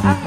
casa.